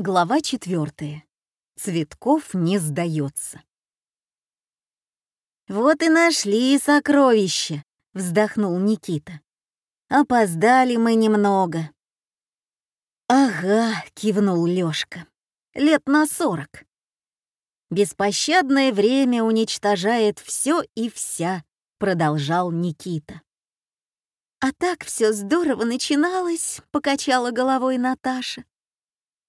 Глава четвертая. Цветков не сдается. «Вот и нашли сокровище», — вздохнул Никита. «Опоздали мы немного». «Ага», — кивнул Лёшка. «Лет на сорок». «Беспощадное время уничтожает все и вся», — продолжал Никита. «А так все здорово начиналось», — покачала головой Наташа.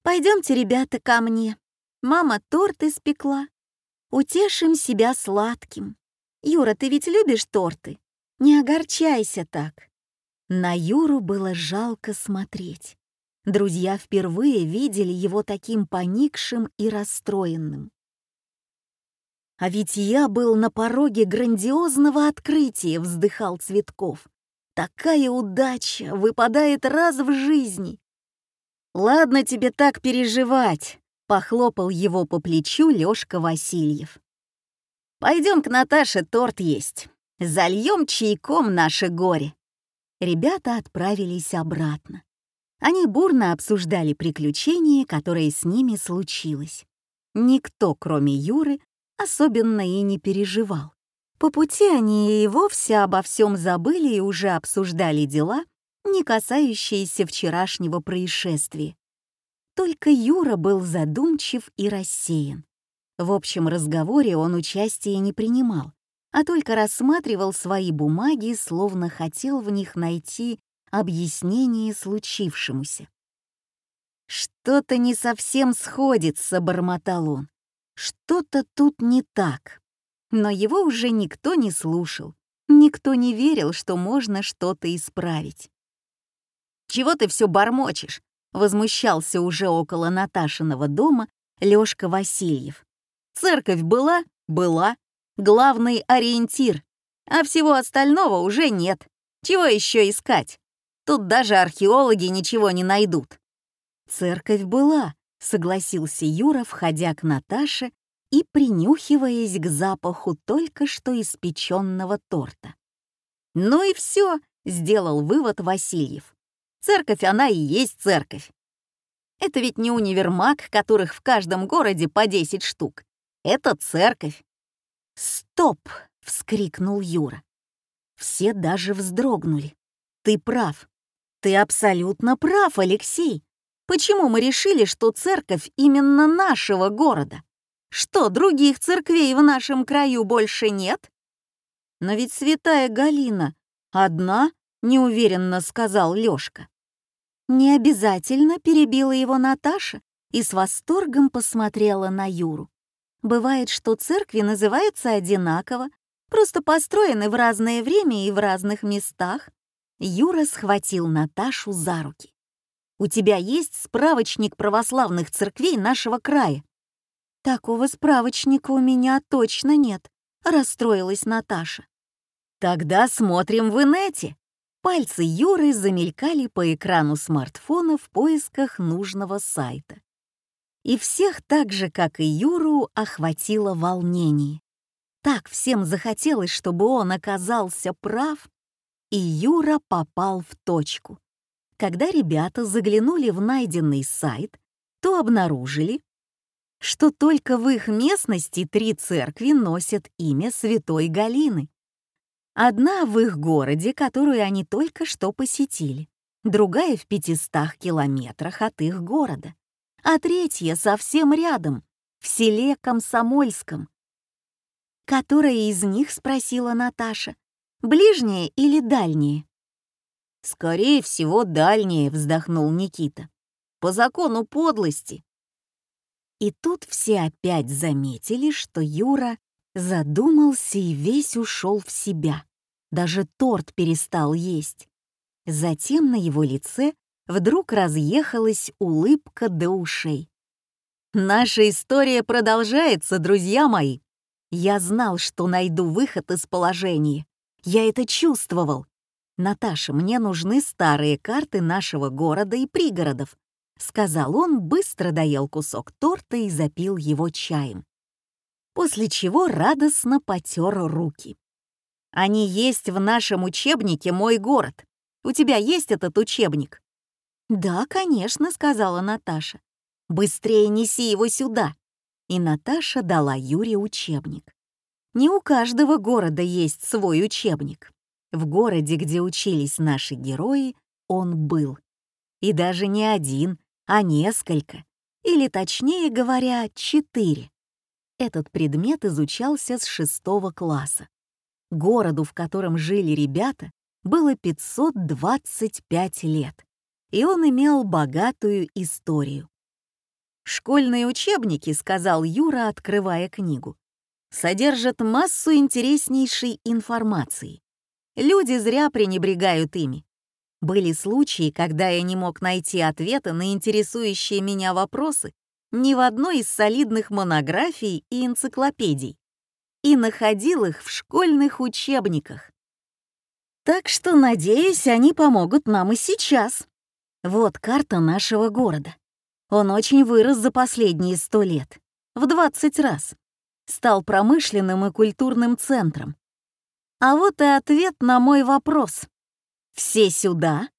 Пойдемте, ребята, ко мне. Мама торт испекла. Утешим себя сладким. Юра, ты ведь любишь торты? Не огорчайся так. На Юру было жалко смотреть. Друзья впервые видели его таким поникшим и расстроенным. «А ведь я был на пороге грандиозного открытия», — вздыхал Цветков. «Такая удача выпадает раз в жизни. «Ладно тебе так переживать», — похлопал его по плечу Лёшка Васильев. «Пойдем к Наташе торт есть. Зальем чайком наше горе». Ребята отправились обратно. Они бурно обсуждали приключение, которое с ними случилось. Никто, кроме Юры, особенно и не переживал. По пути они и вовсе обо всем забыли и уже обсуждали дела, не касающиеся вчерашнего происшествия. Только Юра был задумчив и рассеян. В общем разговоре он участия не принимал, а только рассматривал свои бумаги, словно хотел в них найти объяснение случившемуся. «Что-то не совсем сходится», — бормотал он. «Что-то тут не так». Но его уже никто не слушал, никто не верил, что можно что-то исправить. «Чего ты все бормочешь?» — возмущался уже около Наташиного дома Лёшка Васильев. «Церковь была? Была. Главный ориентир. А всего остального уже нет. Чего еще искать? Тут даже археологи ничего не найдут». «Церковь была», — согласился Юра, входя к Наташе и принюхиваясь к запаху только что испеченного торта. «Ну и все», — сделал вывод Васильев. Церковь она и есть церковь. Это ведь не универмаг, которых в каждом городе по 10 штук. Это церковь. «Стоп!» — вскрикнул Юра. Все даже вздрогнули. «Ты прав. Ты абсолютно прав, Алексей. Почему мы решили, что церковь именно нашего города? Что, других церквей в нашем краю больше нет? Но ведь святая Галина одна, — неуверенно сказал Лёшка. «Не обязательно», — перебила его Наташа и с восторгом посмотрела на Юру. «Бывает, что церкви называются одинаково, просто построены в разное время и в разных местах». Юра схватил Наташу за руки. «У тебя есть справочник православных церквей нашего края?» «Такого справочника у меня точно нет», — расстроилась Наташа. «Тогда смотрим в инете», Пальцы Юры замелькали по экрану смартфона в поисках нужного сайта. И всех так же, как и Юру, охватило волнение. Так всем захотелось, чтобы он оказался прав, и Юра попал в точку. Когда ребята заглянули в найденный сайт, то обнаружили, что только в их местности три церкви носят имя Святой Галины. Одна в их городе, которую они только что посетили, другая в 500 километрах от их города, а третья совсем рядом, в селе Комсомольском. «Которая из них?» — спросила Наташа. «Ближняя или дальняя?» «Скорее всего, дальняя», — вздохнул Никита. «По закону подлости». И тут все опять заметили, что Юра задумался и весь ушел в себя даже торт перестал есть. Затем на его лице вдруг разъехалась улыбка до ушей. «Наша история продолжается, друзья мои. Я знал, что найду выход из положения. Я это чувствовал. Наташа, мне нужны старые карты нашего города и пригородов», — сказал он, быстро доел кусок торта и запил его чаем. После чего радостно потер руки. Они есть в нашем учебнике «Мой город». У тебя есть этот учебник?» «Да, конечно», — сказала Наташа. Быстрее неси его сюда!» И Наташа дала Юре учебник. Не у каждого города есть свой учебник. В городе, где учились наши герои, он был. И даже не один, а несколько. Или, точнее говоря, четыре. Этот предмет изучался с шестого класса. Городу, в котором жили ребята, было 525 лет, и он имел богатую историю. «Школьные учебники», — сказал Юра, открывая книгу, содержат массу интереснейшей информации. Люди зря пренебрегают ими. Были случаи, когда я не мог найти ответы на интересующие меня вопросы ни в одной из солидных монографий и энциклопедий и находил их в школьных учебниках. Так что, надеюсь, они помогут нам и сейчас. Вот карта нашего города. Он очень вырос за последние сто лет. В 20 раз. Стал промышленным и культурным центром. А вот и ответ на мой вопрос. «Все сюда?»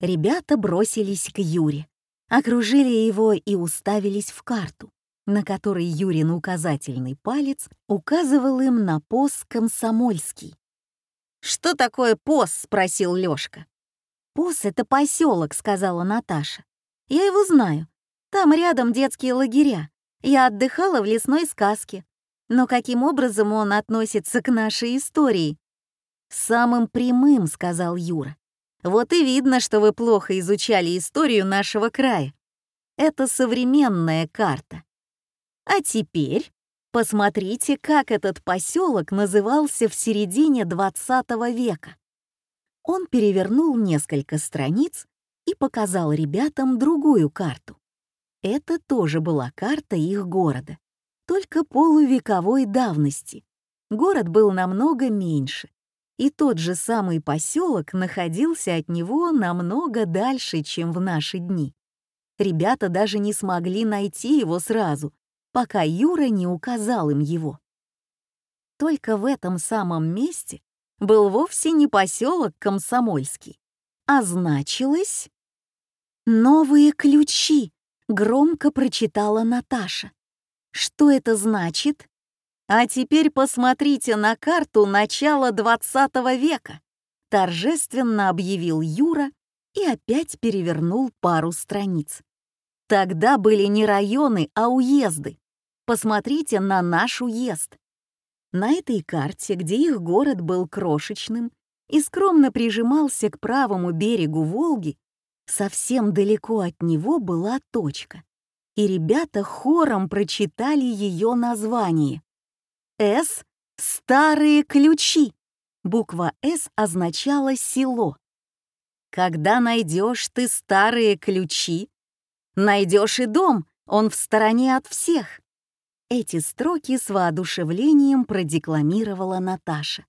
Ребята бросились к Юре, окружили его и уставились в карту, на которой Юрин указательный палец указывал им на пост Комсомольский. «Что такое пост?» — спросил Лёшка. «Пос — это поселок, сказала Наташа. «Я его знаю. Там рядом детские лагеря. Я отдыхала в лесной сказке. Но каким образом он относится к нашей истории?» «Самым прямым», — сказал Юра. «Вот и видно, что вы плохо изучали историю нашего края. Это современная карта. А теперь посмотрите, как этот поселок назывался в середине 20 века». Он перевернул несколько страниц и показал ребятам другую карту. Это тоже была карта их города только полувековой давности. Город был намного меньше, и тот же самый поселок находился от него намного дальше, чем в наши дни. Ребята даже не смогли найти его сразу, пока Юра не указал им его. Только в этом самом месте был вовсе не поселок Комсомольский, а значилось «Новые ключи», — громко прочитала Наташа. Что это значит? А теперь посмотрите на карту начала 20 века, торжественно объявил Юра и опять перевернул пару страниц. Тогда были не районы, а уезды. Посмотрите на наш уезд. На этой карте, где их город был крошечным и скромно прижимался к правому берегу Волги, совсем далеко от него была точка и ребята хором прочитали ее название. «С» — «Старые ключи». Буква «С» означала «село». Когда найдешь ты старые ключи, найдешь и дом, он в стороне от всех. Эти строки с воодушевлением продекламировала Наташа.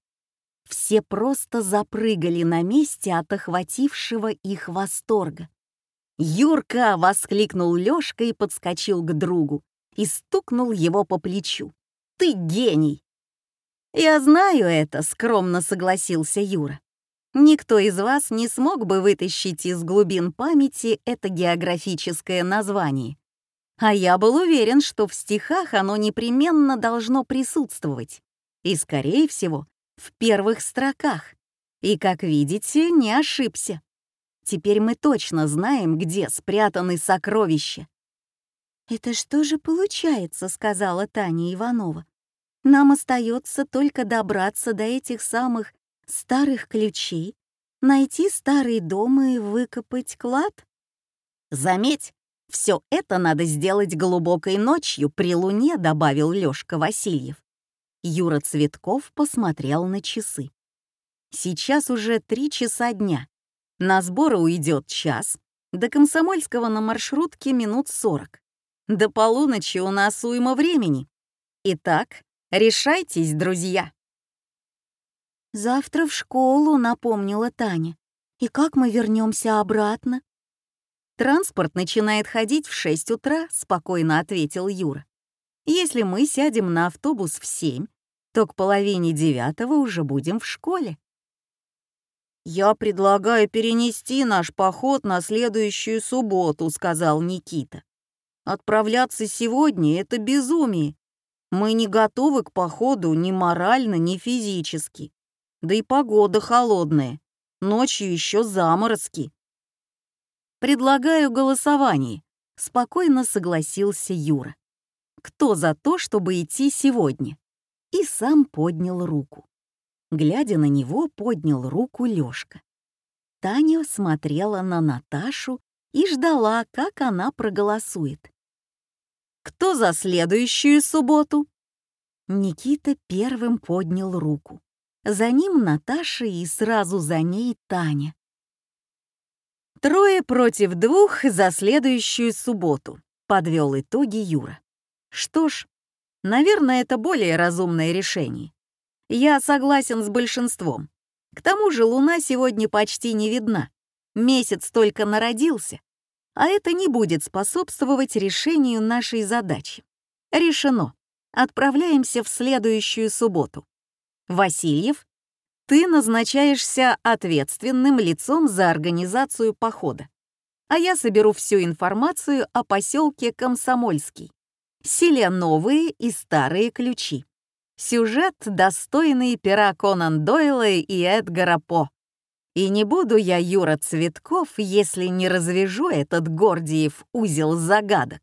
Все просто запрыгали на месте от охватившего их восторга. «Юрка!» — воскликнул Лёшка и подскочил к другу и стукнул его по плечу. «Ты гений!» «Я знаю это», — скромно согласился Юра. «Никто из вас не смог бы вытащить из глубин памяти это географическое название. А я был уверен, что в стихах оно непременно должно присутствовать. И, скорее всего, в первых строках. И, как видите, не ошибся. Теперь мы точно знаем, где спрятаны сокровища». «Это что же получается?» — сказала Таня Иванова. «Нам остается только добраться до этих самых старых ключей, найти старый дом и выкопать клад?» «Заметь, все это надо сделать глубокой ночью при луне», — добавил Лёшка Васильев. Юра Цветков посмотрел на часы. Сейчас уже три часа дня. На сборы уйдет час, до Комсомольского на маршрутке минут сорок. До полуночи у нас уйма времени. Итак, решайтесь, друзья. «Завтра в школу», — напомнила Таня. «И как мы вернемся обратно?» «Транспорт начинает ходить в 6 утра», — спокойно ответил Юра. «Если мы сядем на автобус в 7, то к половине девятого уже будем в школе». «Я предлагаю перенести наш поход на следующую субботу», — сказал Никита. Отправляться сегодня — это безумие. Мы не готовы к походу ни морально, ни физически. Да и погода холодная. Ночью еще заморозки. Предлагаю голосование. Спокойно согласился Юра. Кто за то, чтобы идти сегодня? И сам поднял руку. Глядя на него, поднял руку Лёшка. Таня смотрела на Наташу и ждала, как она проголосует. «Кто за следующую субботу?» Никита первым поднял руку. За ним Наташа и сразу за ней Таня. «Трое против двух за следующую субботу», — подвел итоги Юра. «Что ж, наверное, это более разумное решение. Я согласен с большинством. К тому же луна сегодня почти не видна. Месяц только народился. А это не будет способствовать решению нашей задачи. Решено. Отправляемся в следующую субботу. Васильев, ты назначаешься ответственным лицом за организацию похода. А я соберу всю информацию о поселке Комсомольский. Селе новые и старые ключи. Сюжет, достойный пера Конан Дойла и Эдгара По. И не буду я Юра Цветков, если не развяжу этот Гордиев узел загадок.